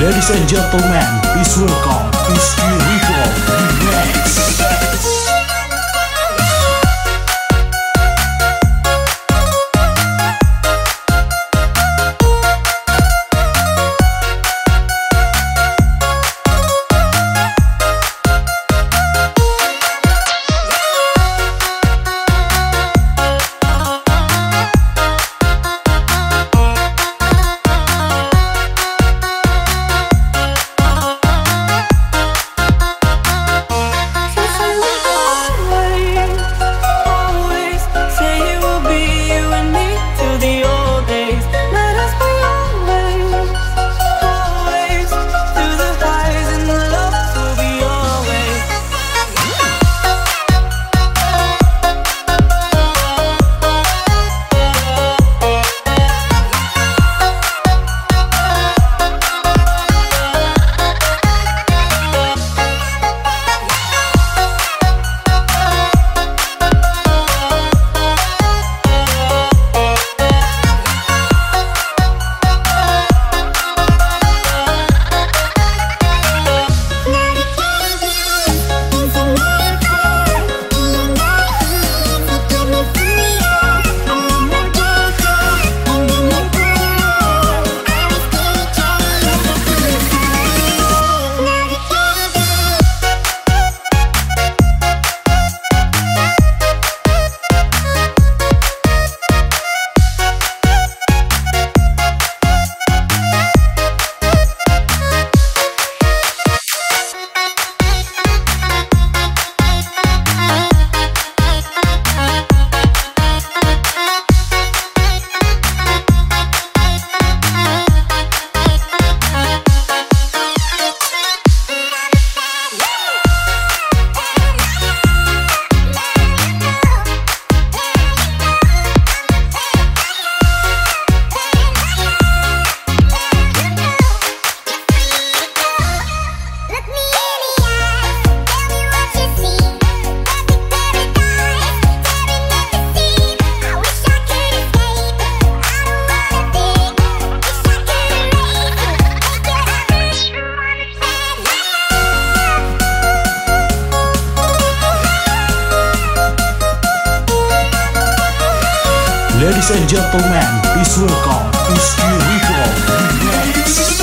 Ladies and gentlemen, please welcome, please Ladies and gentlemen, please welcome Mr. Records.